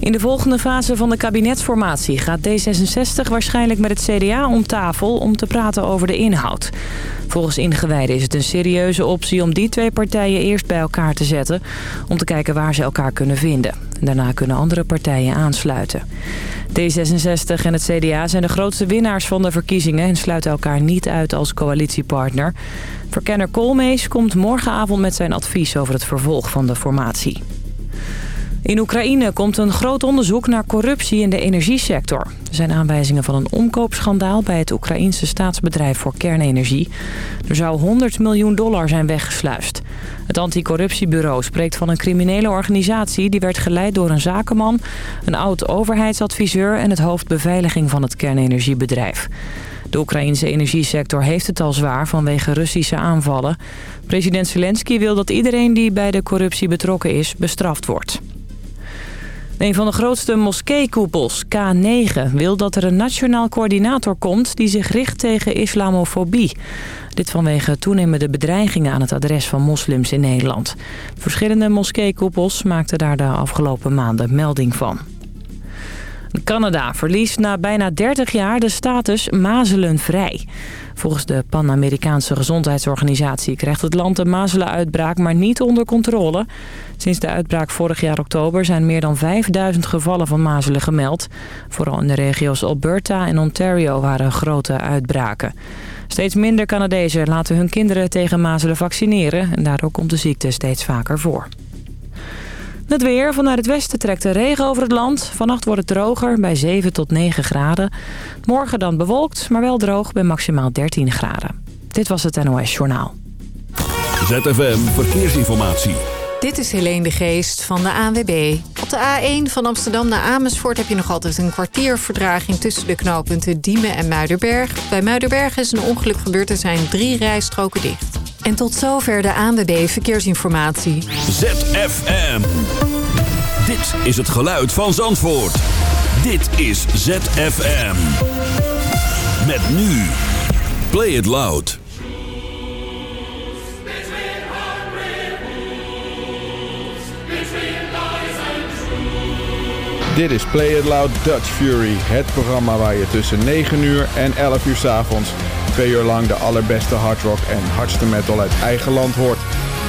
In de volgende fase van de kabinetsformatie gaat D66 waarschijnlijk met het CDA om tafel om te praten over de inhoud. Volgens ingewijden is het een serieuze optie om die twee partijen eerst bij elkaar te zetten... om te kijken waar ze elkaar kunnen vinden. Daarna kunnen andere partijen aansluiten. D66 en het CDA zijn de grootste winnaars van de verkiezingen... en sluiten elkaar niet uit als coalitiepartner. Verkenner Koolmees komt morgenavond met zijn advies over het vervolg van de formatie. In Oekraïne komt een groot onderzoek naar corruptie in de energiesector. Er zijn aanwijzingen van een omkoopschandaal bij het Oekraïense staatsbedrijf voor kernenergie. Er zou 100 miljoen dollar zijn weggesluist. Het anticorruptiebureau spreekt van een criminele organisatie... die werd geleid door een zakenman, een oud-overheidsadviseur... en het hoofd beveiliging van het kernenergiebedrijf. De Oekraïnse energiesector heeft het al zwaar vanwege Russische aanvallen. President Zelensky wil dat iedereen die bij de corruptie betrokken is bestraft wordt. Een van de grootste moskeekoepels, K9, wil dat er een nationaal coördinator komt... die zich richt tegen islamofobie. Dit vanwege toenemende bedreigingen aan het adres van moslims in Nederland. Verschillende moskeekoepels maakten daar de afgelopen maanden melding van. Canada verliest na bijna 30 jaar de status mazelenvrij. Volgens de Pan-Amerikaanse Gezondheidsorganisatie krijgt het land de mazelenuitbraak maar niet onder controle. Sinds de uitbraak vorig jaar oktober zijn meer dan 5000 gevallen van mazelen gemeld. Vooral in de regio's Alberta en Ontario waren grote uitbraken. Steeds minder Canadezen laten hun kinderen tegen mazelen vaccineren en daardoor komt de ziekte steeds vaker voor. Het weer. Vanuit het westen trekt de regen over het land. Vannacht wordt het droger bij 7 tot 9 graden. Morgen dan bewolkt, maar wel droog bij maximaal 13 graden. Dit was het NOS Journaal. ZFM Verkeersinformatie. Dit is Helene de Geest van de ANWB. Op de A1 van Amsterdam naar Amersfoort heb je nog altijd een kwartier verdraging tussen de knooppunten Diemen en Muiderberg. Bij Muiderberg is een ongeluk gebeurd, er zijn drie rijstroken dicht. En tot zover de ANWB Verkeersinformatie. ZFM. Dit is het geluid van Zandvoort. Dit is ZFM. Met nu. Play it loud. Dit is Play It Loud Dutch Fury, het programma waar je tussen 9 uur en 11 uur s avonds twee uur lang de allerbeste hardrock en hardste metal uit eigen land hoort.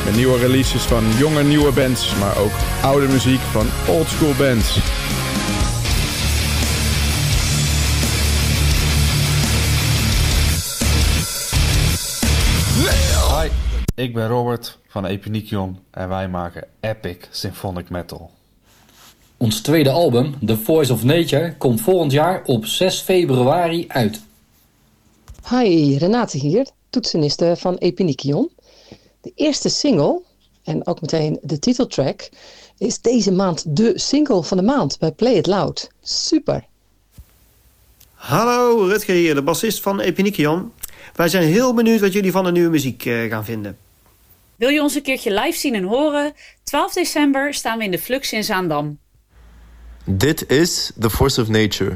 Met nieuwe releases van jonge nieuwe bands, maar ook oude muziek van oldschool bands. Hi, ik ben Robert van Epinikion en wij maken epic symphonic metal. Ons tweede album, The Voice of Nature, komt volgend jaar op 6 februari uit. Hi, Renate hier, toetseniste van Epinikion. De eerste single, en ook meteen de titeltrack, is deze maand de single van de maand bij Play It Loud. Super! Hallo, Rutger hier, de bassist van Epinikion. Wij zijn heel benieuwd wat jullie van de nieuwe muziek uh, gaan vinden. Wil je ons een keertje live zien en horen? 12 december staan we in de Flux in Zaandam. Dit is The Force of Nature.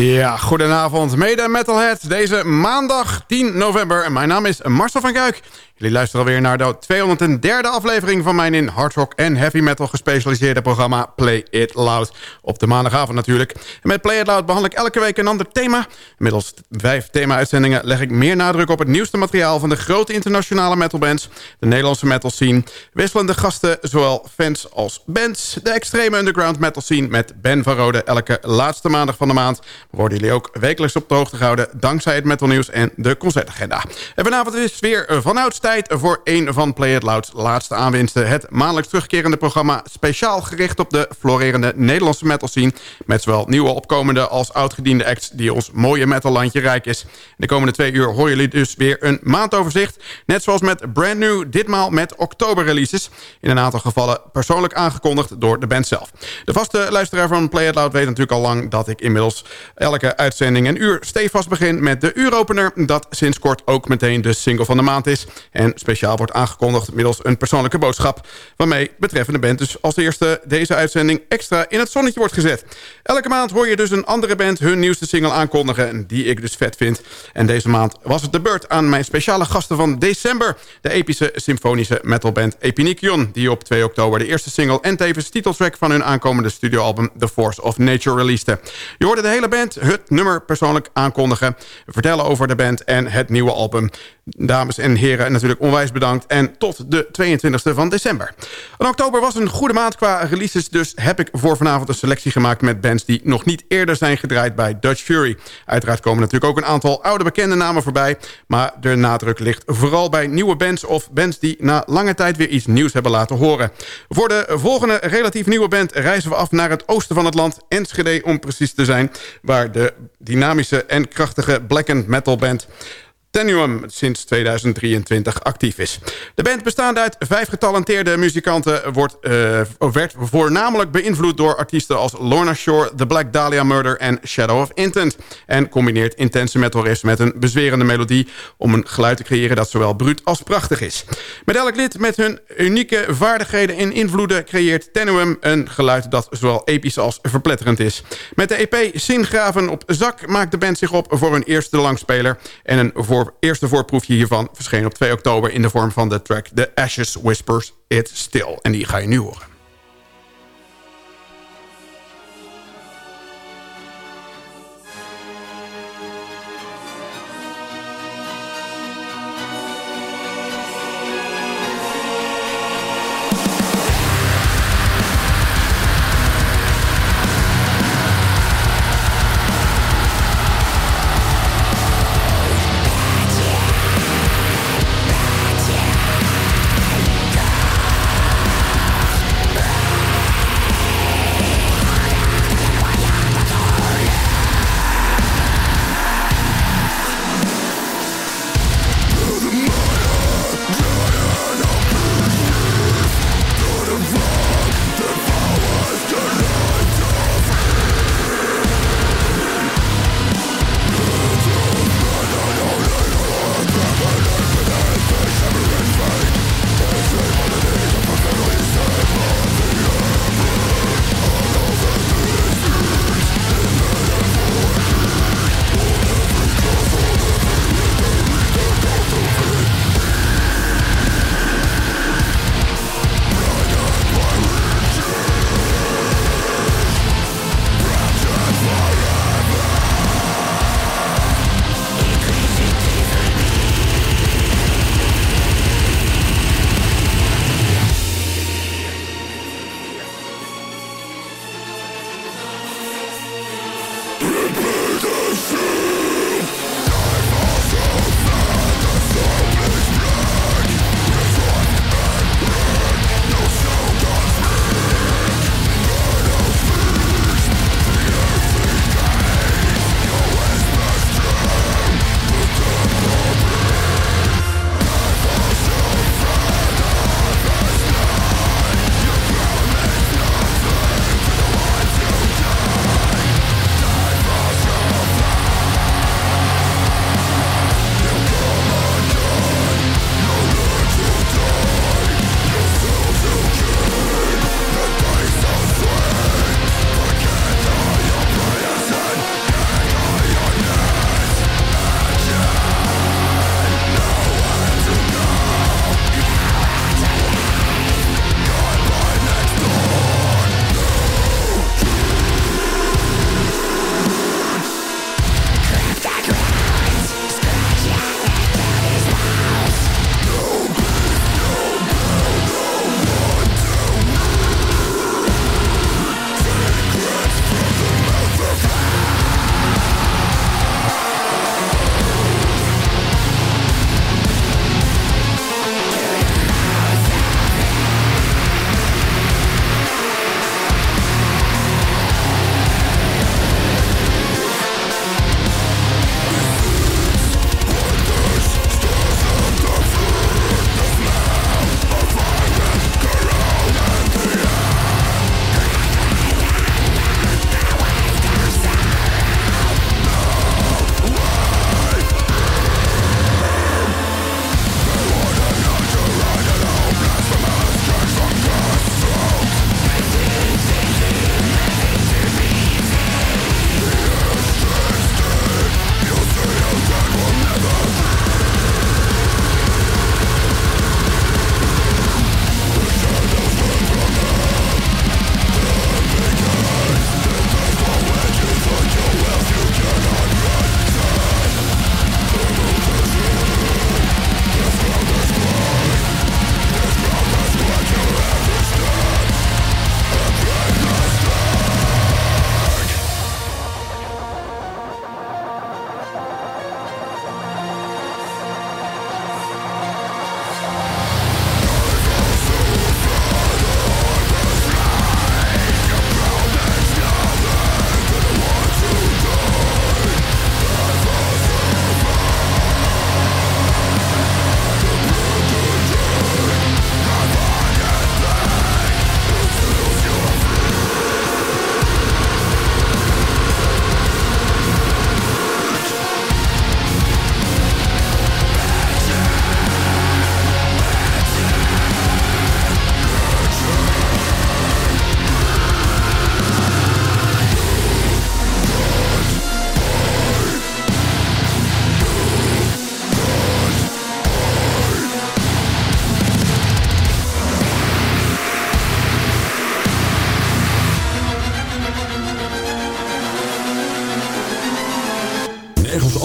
Ja, goedenavond, mede metalhead. Deze maandag 10 november. Mijn naam is Marcel van Kuik. Jullie luisteren alweer naar de 203e aflevering van mijn in hard rock en heavy metal gespecialiseerde programma Play It Loud. Op de maandagavond natuurlijk. En met Play It Loud behandel ik elke week een ander thema. Middels vijf thema-uitzendingen leg ik meer nadruk op het nieuwste materiaal van de grote internationale metalbands, de Nederlandse metal scene, wisselende gasten, zowel fans als bands, de extreme underground metal scene met Ben van Rode elke laatste maandag van de maand. Worden jullie ook wekelijks op de hoogte gehouden dankzij het metalnieuws en de concertagenda. En vanavond is het weer vanuit tijd voor een van Play It Loud's laatste aanwinsten. Het maandelijks terugkerende programma speciaal gericht op de florerende Nederlandse metal scene. Met zowel nieuwe opkomende als oudgediende acts die ons mooie metallandje rijk is. De komende twee uur horen jullie dus weer een maandoverzicht. Net zoals met Brand New, ditmaal met oktober releases. In een aantal gevallen persoonlijk aangekondigd door de band zelf. De vaste luisteraar van Play It Loud weet natuurlijk al lang dat ik inmiddels elke uitzending een uur stevast begin met de uuropener. Dat sinds kort ook meteen de single van de maand is en speciaal wordt aangekondigd middels een persoonlijke boodschap... waarmee betreffende band dus als eerste deze uitzending extra in het zonnetje wordt gezet. Elke maand hoor je dus een andere band hun nieuwste single aankondigen... die ik dus vet vind. En deze maand was het de beurt aan mijn speciale gasten van december... de epische symfonische metalband Epinikion... die op 2 oktober de eerste single en tevens titeltrack... van hun aankomende studioalbum The Force of Nature releasede. Je hoorde de hele band het nummer persoonlijk aankondigen... vertellen over de band en het nieuwe album. Dames en heren, natuurlijk onwijs bedankt. En tot de 22e van december. En oktober was een goede maand qua releases. Dus heb ik voor vanavond een selectie gemaakt met bands... die nog niet eerder zijn gedraaid bij Dutch Fury. Uiteraard komen natuurlijk ook een aantal oude bekende namen voorbij. Maar de nadruk ligt vooral bij nieuwe bands... of bands die na lange tijd weer iets nieuws hebben laten horen. Voor de volgende relatief nieuwe band reizen we af naar het oosten van het land. Enschede om precies te zijn. Waar de dynamische en krachtige black and metal band... Tenuum sinds 2023 actief is. De band bestaande uit vijf getalenteerde muzikanten... Wordt, uh, werd voornamelijk beïnvloed door artiesten als Lorna Shore... The Black Dahlia Murder en Shadow of Intent... en combineert intense metal riffs met een bezwerende melodie... om een geluid te creëren dat zowel bruut als prachtig is. Met elk lid met hun unieke vaardigheden en invloeden... creëert Tenuum een geluid dat zowel episch als verpletterend is. Met de EP Singraven op zak maakt de band zich op voor hun eerste langspeler... en een voor eerste voorproefje hiervan verscheen op 2 oktober... in de vorm van de track The Ashes Whispers It Still. En die ga je nu horen.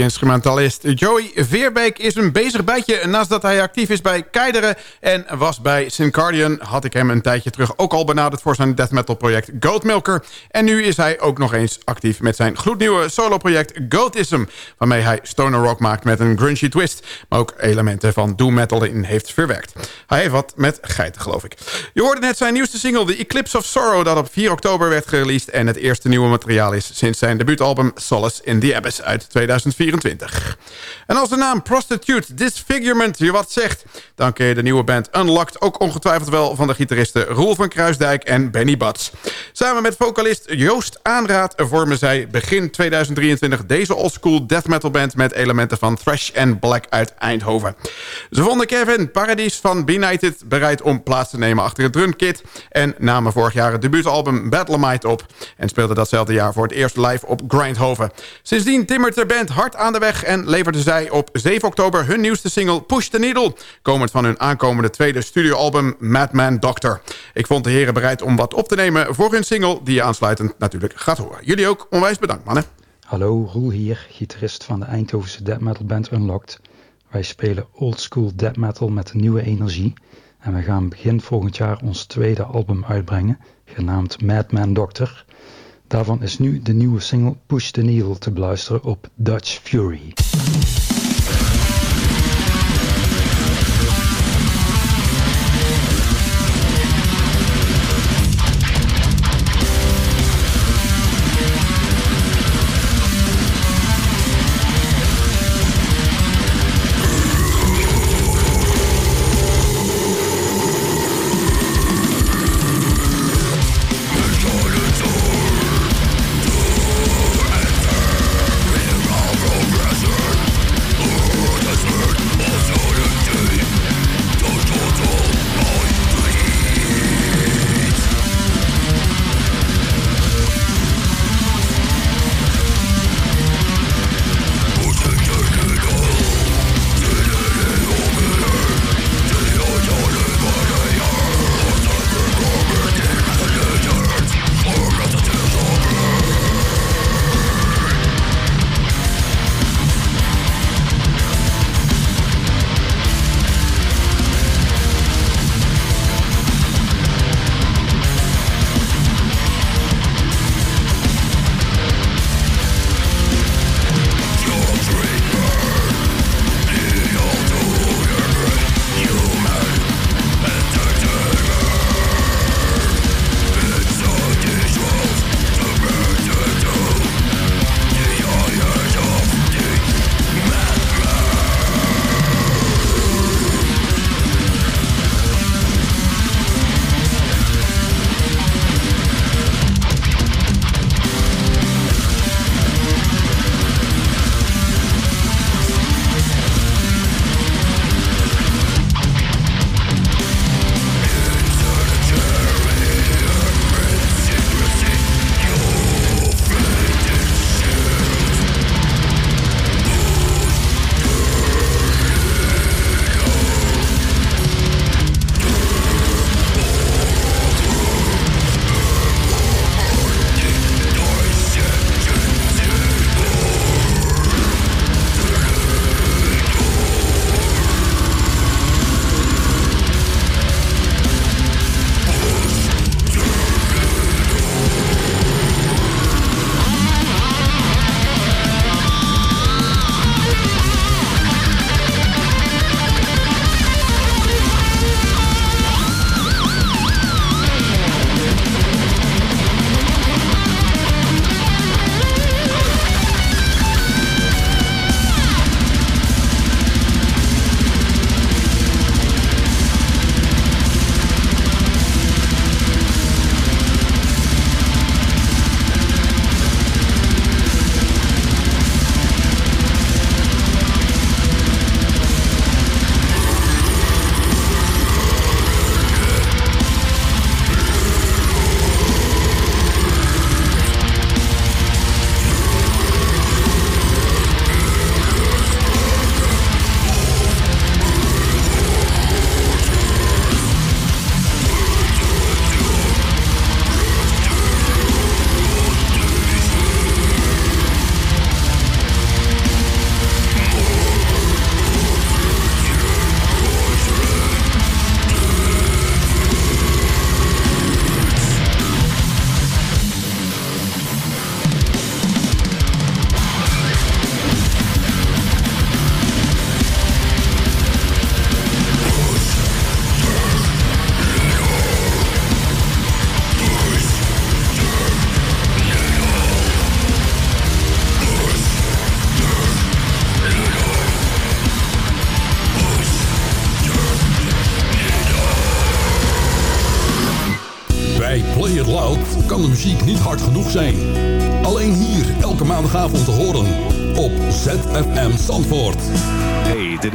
Multi-instrumentalist Joey Veerbeek is een bezig bijtje... naast dat hij actief is bij Keideren en was bij Syncardian... had ik hem een tijdje terug ook al benaderd voor zijn death metal project Goatmilker. En nu is hij ook nog eens actief met zijn gloednieuwe solo-project Goatism... waarmee hij stoner rock maakt met een grungy twist... maar ook elementen van doom metal in heeft verwerkt. Hij heeft wat met geiten, geloof ik. Je hoorde net zijn nieuwste single, The Eclipse of Sorrow... dat op 4 oktober werd gereleased en het eerste nieuwe materiaal is... sinds zijn debuutalbum Solace in the Abyss uit 2024. En als de naam Prostitute Disfigurement je wat zegt... dan ken je de nieuwe band Unlocked ook ongetwijfeld wel... van de gitaristen Roel van Kruisdijk en Benny Bats. Samen met vocalist Joost Aanraad vormen zij begin 2023... deze oldschool death metal band met elementen van thrash en black uit Eindhoven. Ze vonden Kevin Paradis van Benighted bereid om plaats te nemen achter het drumkit... en namen vorig jaar het debuutalbum Battlemite op... en speelden datzelfde jaar voor het eerst live op Grindhoven. Sindsdien timmert de band hard aan de weg en leverde zij op 7 oktober hun nieuwste single Push the Needle... komend van hun aankomende tweede studioalbum Madman Doctor. Ik vond de heren bereid om wat op te nemen voor hun single... die je aansluitend natuurlijk gaat horen. Jullie ook onwijs bedankt, mannen. Hallo, Roel hier, gitarist van de Eindhovense death metal band Unlocked. Wij spelen oldschool death metal met nieuwe energie... en we gaan begin volgend jaar ons tweede album uitbrengen... genaamd Madman Doctor... Daarvan is nu de nieuwe single Push the Needle te beluisteren op Dutch Fury.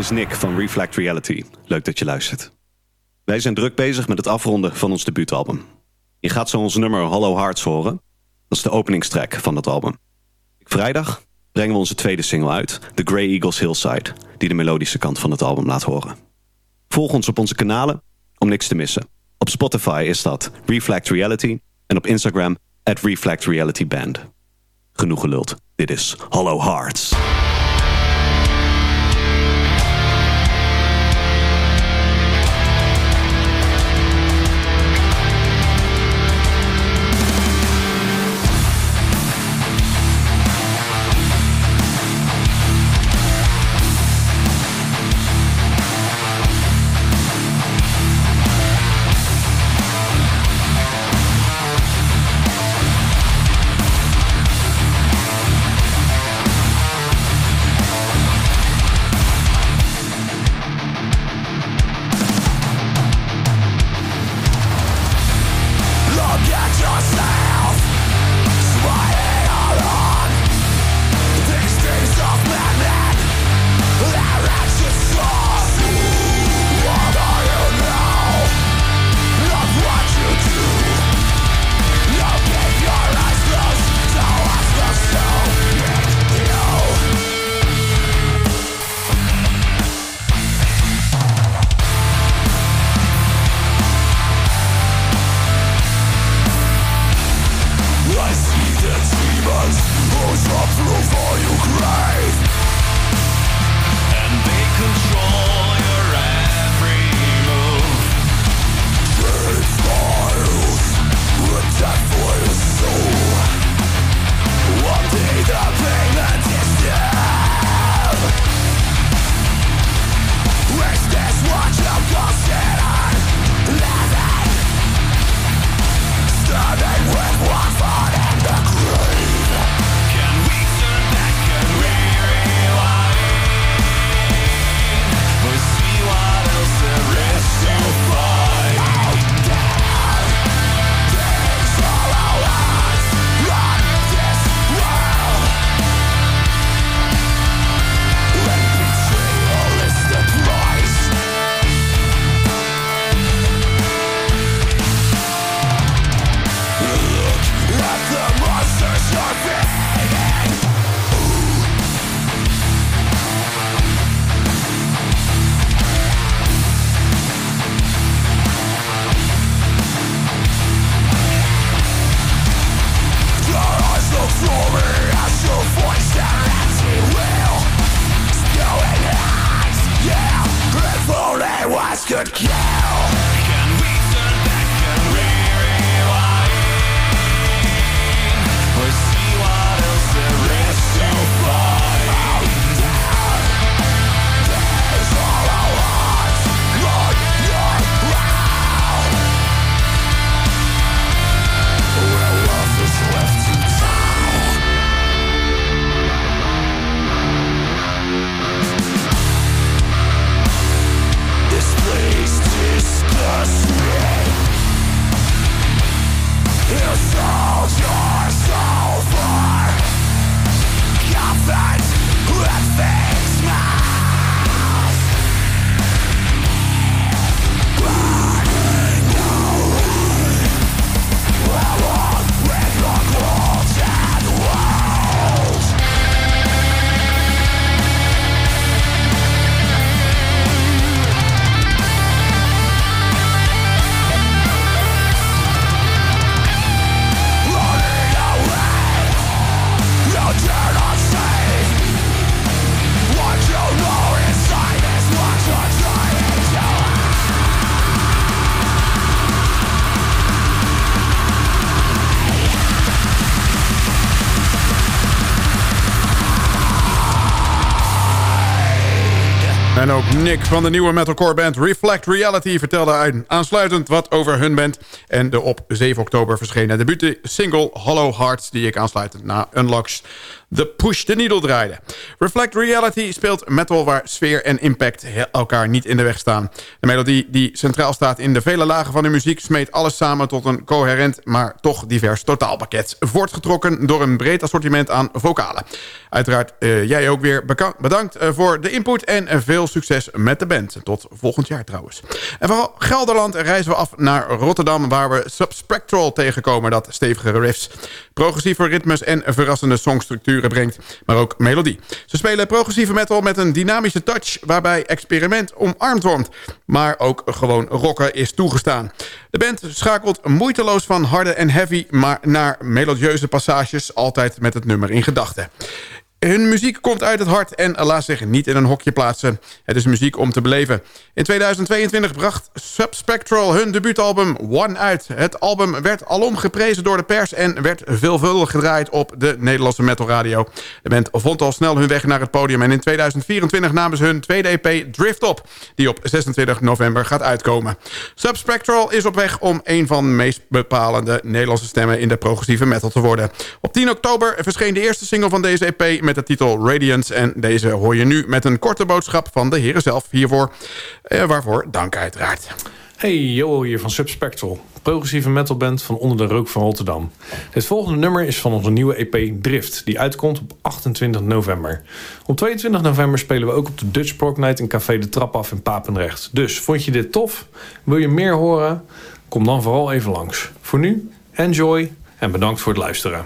Is Nick van Reflect Reality. Leuk dat je luistert. Wij zijn druk bezig met het afronden van ons debuutalbum. Je gaat zo ons nummer Hollow Hearts horen. Dat is de openingstrack van het album. Vrijdag brengen we onze tweede single uit, The Grey Eagles Hillside, die de melodische kant van het album laat horen. Volg ons op onze kanalen om niks te missen. Op Spotify is dat Reflect Reality en op Instagram at Reflect Reality Band. Genoeg geluld. Dit is Hollow Hearts. Nick van de nieuwe metalcore band Reflect Reality vertelde aansluitend wat over hun band. En de op 7 oktober verschenen debuut single Hollow Hearts... die ik aansluitend na Unlocks The Push the Needle draaide. Reflect Reality speelt metal waar sfeer en impact elkaar niet in de weg staan. De melodie die centraal staat in de vele lagen van de muziek... smeet alles samen tot een coherent, maar toch divers totaalpakket. Voortgetrokken door een breed assortiment aan vocalen. Uiteraard uh, jij ook weer bedankt uh, voor de input en uh, veel succes met de band. Tot volgend jaar trouwens. En vooral Gelderland reizen we af naar Rotterdam... waar we Subspectral tegenkomen dat stevige riffs... progressieve ritmes en verrassende songstructuren brengt, maar ook melodie. Ze spelen progressieve metal met een dynamische touch... waarbij experiment omarmd wordt. Maar ook gewoon rocken is toegestaan. De band schakelt moeiteloos van harde en heavy... maar naar melodieuze passages, altijd met het nummer in gedachten. Hun muziek komt uit het hart en laat zich niet in een hokje plaatsen. Het is muziek om te beleven. In 2022 bracht Subspectral hun debuutalbum One uit. Het album werd alom geprezen door de pers... en werd veelvuldig gedraaid op de Nederlandse metalradio. De band vond al snel hun weg naar het podium... en in 2024 namen ze hun tweede EP Drift op... die op 26 november gaat uitkomen. Subspectral is op weg om een van de meest bepalende Nederlandse stemmen... in de progressieve metal te worden. Op 10 oktober verscheen de eerste single van deze EP... met de titel Radiance. En deze hoor je nu met een korte boodschap van de heren zelf hiervoor. Eh, waarvoor dank uiteraard. Hey, Joel hier van Subspectral. Progressieve metalband van Onder de Rook van Rotterdam. Het volgende nummer is van onze nieuwe EP Drift, die uitkomt op 28 november. Op 22 november spelen we ook op de Dutch Prog Night in Café De Trap af in Papendrecht. Dus, vond je dit tof? Wil je meer horen? Kom dan vooral even langs. Voor nu, enjoy en bedankt voor het luisteren.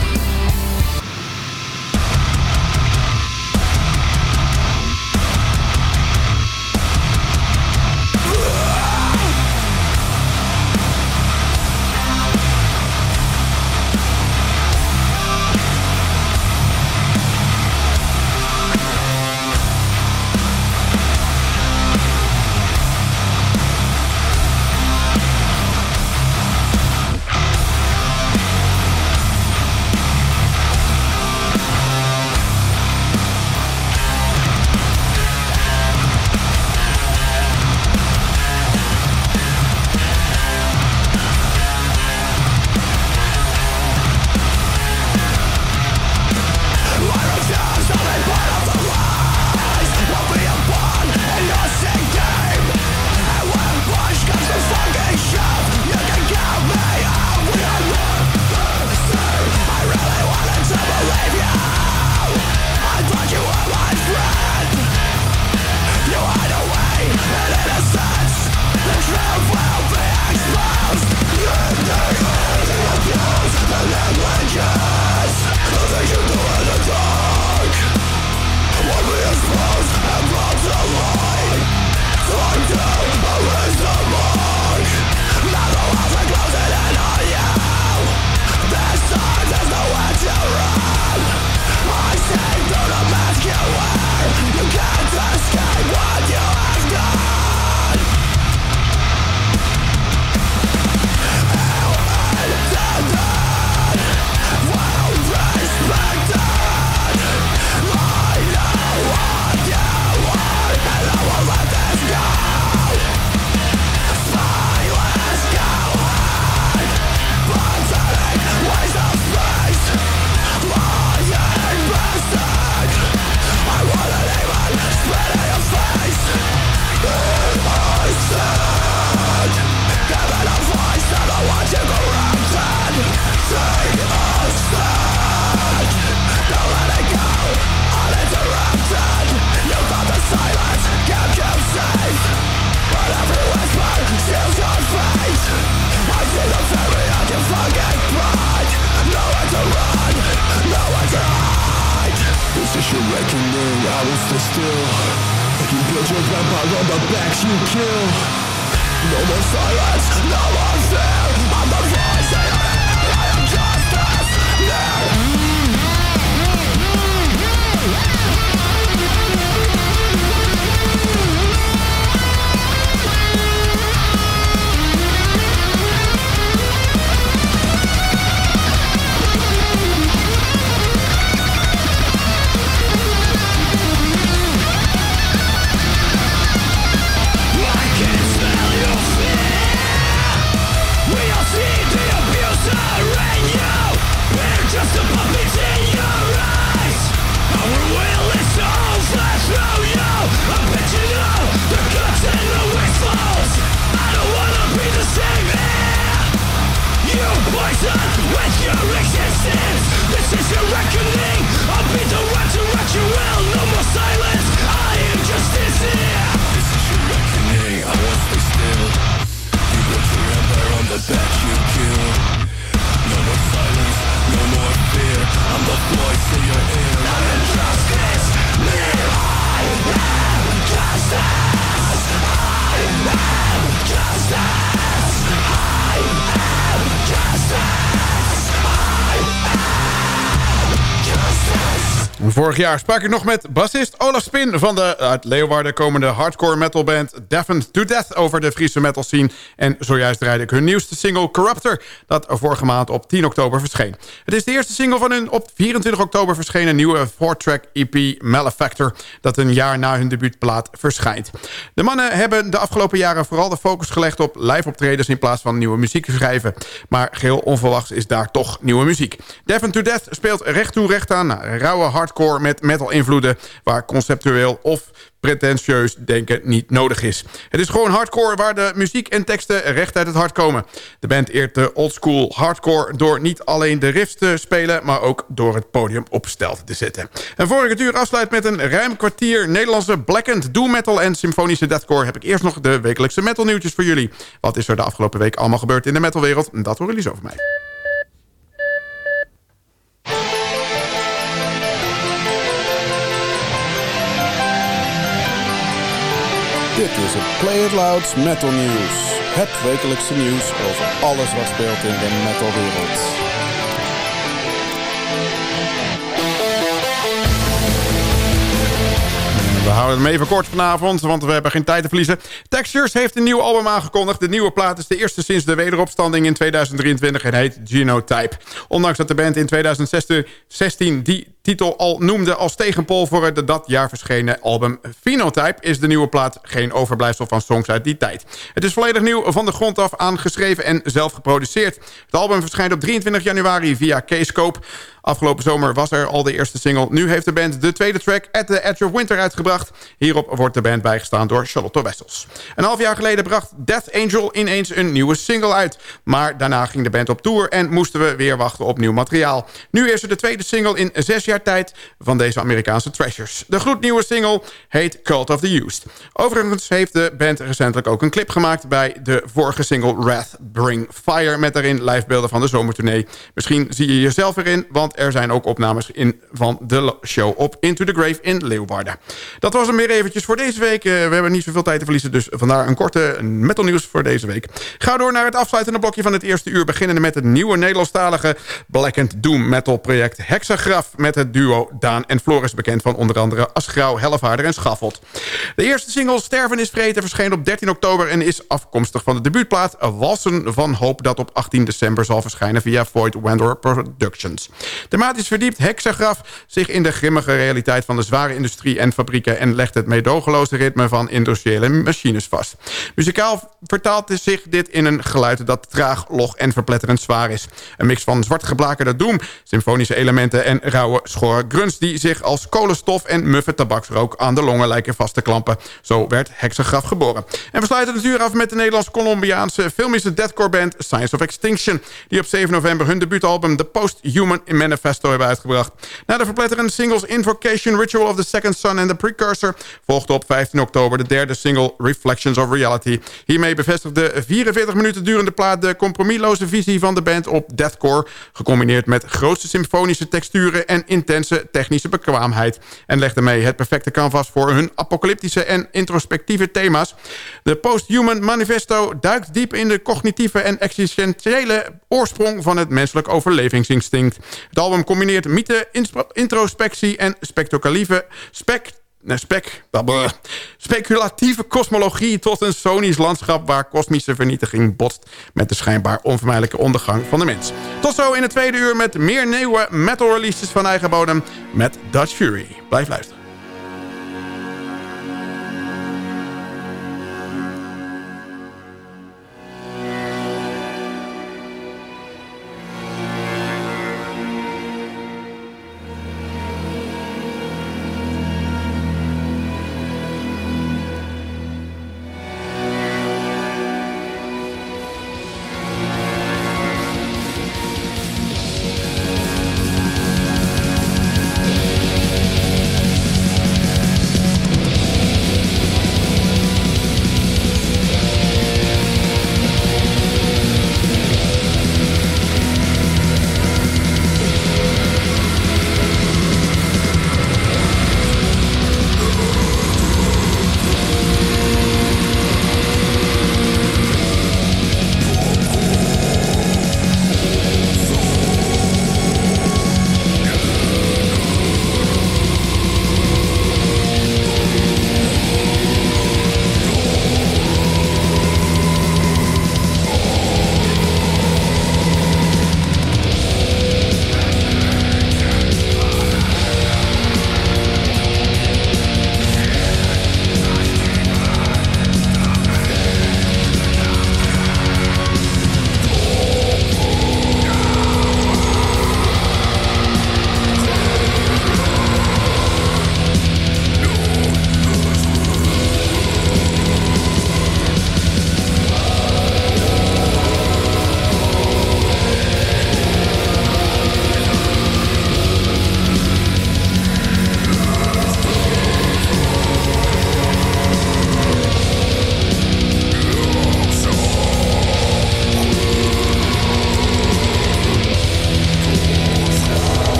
Vorig jaar sprak ik nog met bassist Olaf Spin... van de uit Leeuwarden komende hardcore metalband Deafened to Death... over de Friese metal scene. En zojuist draaide ik hun nieuwste single Corruptor... dat vorige maand op 10 oktober verscheen. Het is de eerste single van hun op 24 oktober verschenen... nieuwe 4-track EP Malefactor... dat een jaar na hun debuutplaat verschijnt. De mannen hebben de afgelopen jaren vooral de focus gelegd... op live optredens in plaats van nieuwe muziek schrijven. Maar geheel onverwachts is daar toch nieuwe muziek. Deafened to Death speelt recht toe recht aan... rauwe hardcore met metal invloeden... waar conceptueel of pretentieus denken niet nodig is. Het is gewoon hardcore waar de muziek en teksten recht uit het hart komen. De band eert de oldschool hardcore door niet alleen de riffs te spelen... maar ook door het podium op stelte te zetten. En voor ik het uur afsluit met een ruim kwartier Nederlandse blackened doom metal en symfonische deathcore... heb ik eerst nog de wekelijkse metal nieuwtjes voor jullie. Wat is er de afgelopen week allemaal gebeurd in de metalwereld? Dat horen jullie zo van mij. Is het Play It Louds Metal News. Het wekelijkse nieuws over alles wat speelt in de metalwereld. We houden hem even kort vanavond, want we hebben geen tijd te verliezen. Textures heeft een nieuw album aangekondigd. De nieuwe plaat is de eerste sinds de wederopstanding in 2023 en heet Genotype. Ondanks dat de band in 2016 die titel al noemde als tegenpol voor het dat jaar verschenen album Phenotype... is de nieuwe plaat geen overblijfsel van songs uit die tijd. Het is volledig nieuw van de grond af aangeschreven en zelf geproduceerd. Het album verschijnt op 23 januari via K-Scope. Afgelopen zomer was er al de eerste single. Nu heeft de band de tweede track At the Edge of Winter uitgebracht. Hierop wordt de band bijgestaan door Charlotte Wessels. Een half jaar geleden bracht Death Angel ineens een nieuwe single uit. Maar daarna ging de band op tour en moesten we weer wachten op nieuw materiaal. Nu is er de tweede single in zes jaar tijd van deze Amerikaanse trashers. De gloednieuwe single heet Cult of the Used. Overigens heeft de band recentelijk ook een clip gemaakt... bij de vorige single Wrath Bring Fire... met daarin livebeelden van de zomertournee. Misschien zie je jezelf erin, want er zijn ook opnames in van de show op Into the Grave in Leeuwarden. Dat was hem weer eventjes voor deze week. Uh, we hebben niet zoveel tijd te verliezen, dus vandaar een korte metal nieuws voor deze week. Ga door naar het afsluitende blokje van het eerste uur... beginnende met het nieuwe Nederlandstalige Black Doom metal project Hexagraf... met het duo Daan en Floris, bekend van onder andere Asgrauw, Hellevaarder en Schaffelt. De eerste single Sterven is Vreten verscheen op 13 oktober... en is afkomstig van de debuutplaat Walsen van Hoop... dat op 18 december zal verschijnen via Void Wendor Productions. Thematisch verdiept Hexagraf zich in de grimmige realiteit van de zware industrie en fabrieken... en legt het meedogenloze ritme van industriële machines vast. Muzikaal vertaalt zich dit in een geluid dat traag, log en verpletterend zwaar is. Een mix van zwart geblakerde doem, symfonische elementen en rauwe, grunts... die zich als kolenstof en muffe tabaksrook aan de longen lijken vast te klampen. Zo werd Hexagraf geboren. En we sluiten het uur af met de Nederlands-Colombiaanse filmische deathcore band Science of Extinction... die op 7 november hun debuutalbum The Post-Human Manifesto hebben uitgebracht. Na de verpletterende singles Invocation, Ritual of the Second Sun en The Precursor... volgde op 15 oktober de derde single Reflections of Reality. Hiermee bevestigde 44 minuten durende plaat de compromisloze visie van de band op deathcore... gecombineerd met grootste symfonische texturen en intense technische bekwaamheid... en legde mee het perfecte canvas voor hun apocalyptische en introspectieve thema's. De Post-Human Manifesto duikt diep in de cognitieve en existentiële oorsprong van het menselijk overlevingsinstinct. Het album combineert mythe, introspectie en spectaculatieve... Spect speculatieve kosmologie tot een sonisch landschap... waar kosmische vernietiging botst met de schijnbaar onvermijdelijke ondergang van de mens. Tot zo in het tweede uur met meer nieuwe metal releases van eigen bodem met Dutch Fury. Blijf luisteren.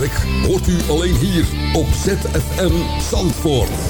Gitaarwerk hoort u alleen hier op ZFM Zandvoort.